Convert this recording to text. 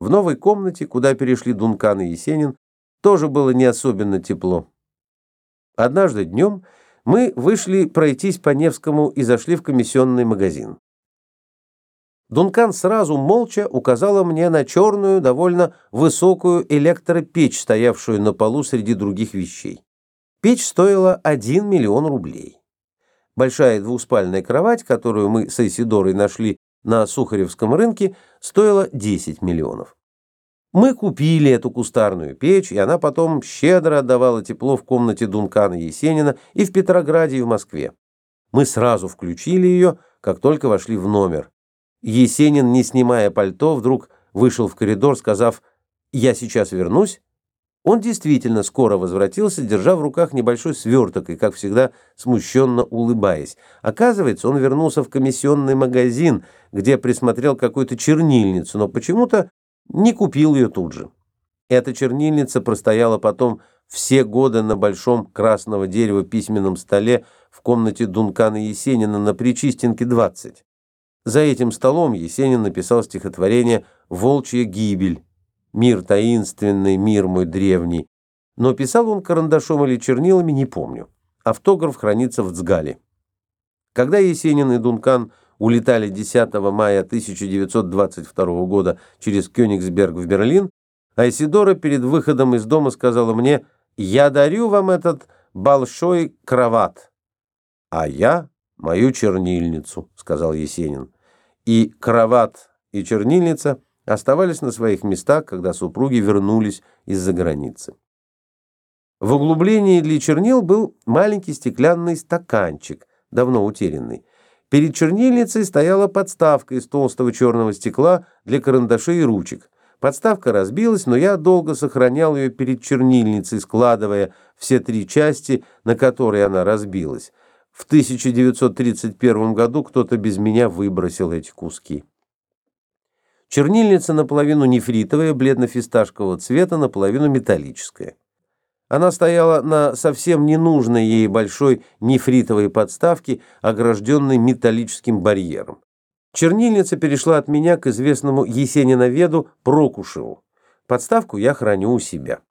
В новой комнате, куда перешли Дункан и Есенин, тоже было не особенно тепло. Однажды днем мы вышли пройтись по Невскому и зашли в комиссионный магазин. Дункан сразу молча указала мне на черную, довольно высокую электропечь, стоявшую на полу среди других вещей. Печь стоила 1 миллион рублей. Большая двуспальная кровать, которую мы с Исидорой нашли на Сухаревском рынке, стоила 10 миллионов. Мы купили эту кустарную печь, и она потом щедро отдавала тепло в комнате Дункана Есенина и в Петрограде, и в Москве. Мы сразу включили ее, как только вошли в номер. Есенин, не снимая пальто, вдруг вышел в коридор, сказав «Я сейчас вернусь». Он действительно скоро возвратился, держа в руках небольшой сверток и, как всегда, смущенно улыбаясь. Оказывается, он вернулся в комиссионный магазин, где присмотрел какую-то чернильницу, но почему-то не купил ее тут же. Эта чернильница простояла потом все годы на большом красного дерева письменном столе в комнате Дункана Есенина на Причистенке, 20. За этим столом Есенин написал стихотворение «Волчья гибель», «Мир таинственный, мир мой древний». Но писал он карандашом или чернилами, не помню. Автограф хранится в Цгале. Когда Есенин и Дункан улетали 10 мая 1922 года через Кёнигсберг в Берлин, Айсидора перед выходом из дома сказала мне «Я дарю вам этот большой кроват». А я мою чернильницу, сказал Есенин. И кроват, и чернильница оставались на своих местах, когда супруги вернулись из-за границы. В углублении для чернил был маленький стеклянный стаканчик, давно утерянный. Перед чернильницей стояла подставка из толстого черного стекла для карандашей и ручек. Подставка разбилась, но я долго сохранял ее перед чернильницей, складывая все три части, на которые она разбилась. В 1931 году кто-то без меня выбросил эти куски. Чернильница наполовину нефритовая, бледно-фисташкового цвета, наполовину металлическая. Она стояла на совсем ненужной ей большой нефритовой подставке, огражденной металлическим барьером. Чернильница перешла от меня к известному Есениноведу Прокушеву. Подставку я храню у себя.